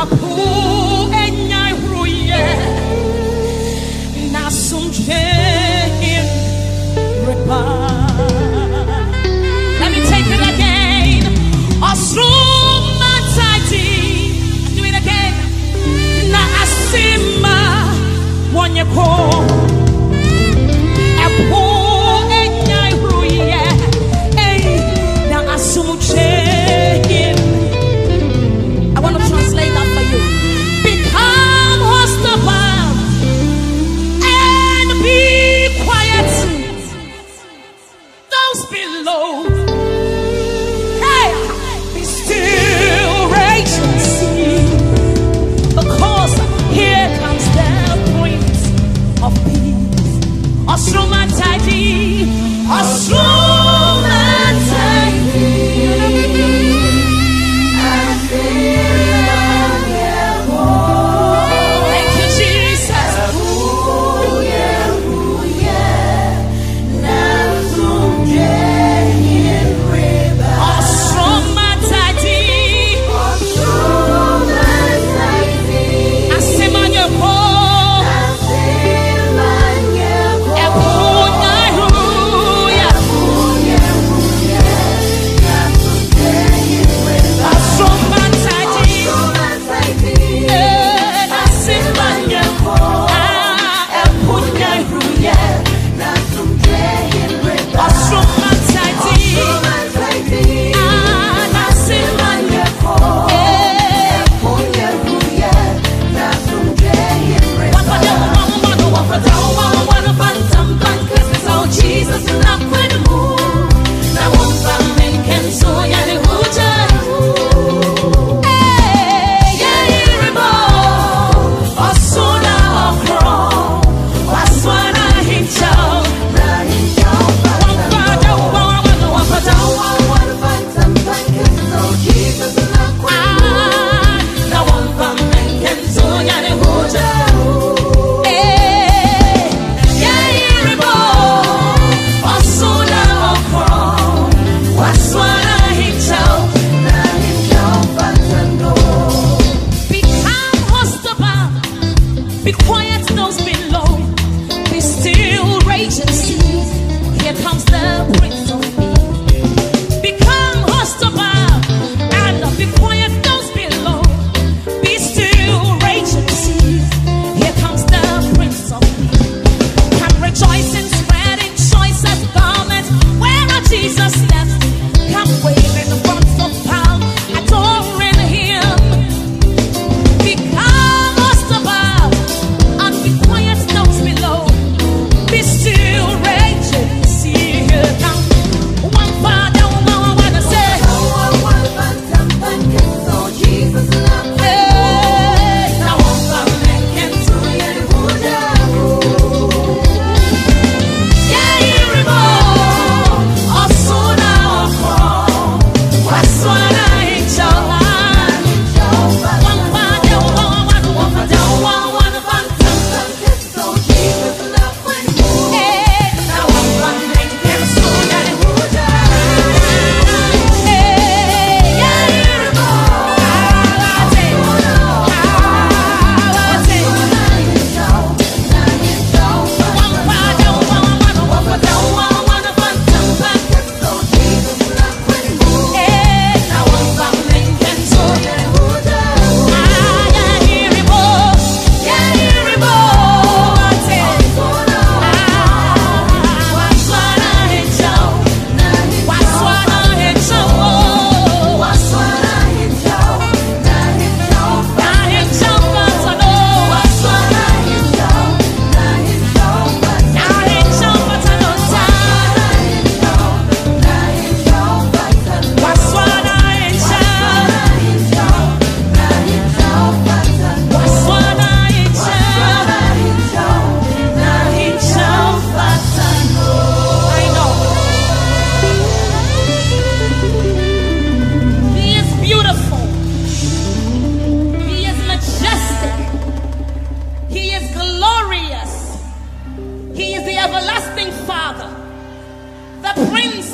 Apu enyai ruye Nasumche in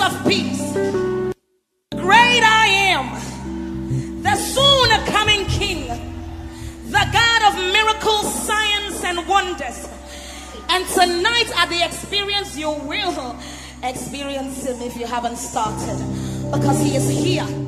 of peace. Great I am, the soon coming King, the God of miracles, science, and wonders. And tonight at the experience, you will experience Him if you haven't started, because He is here.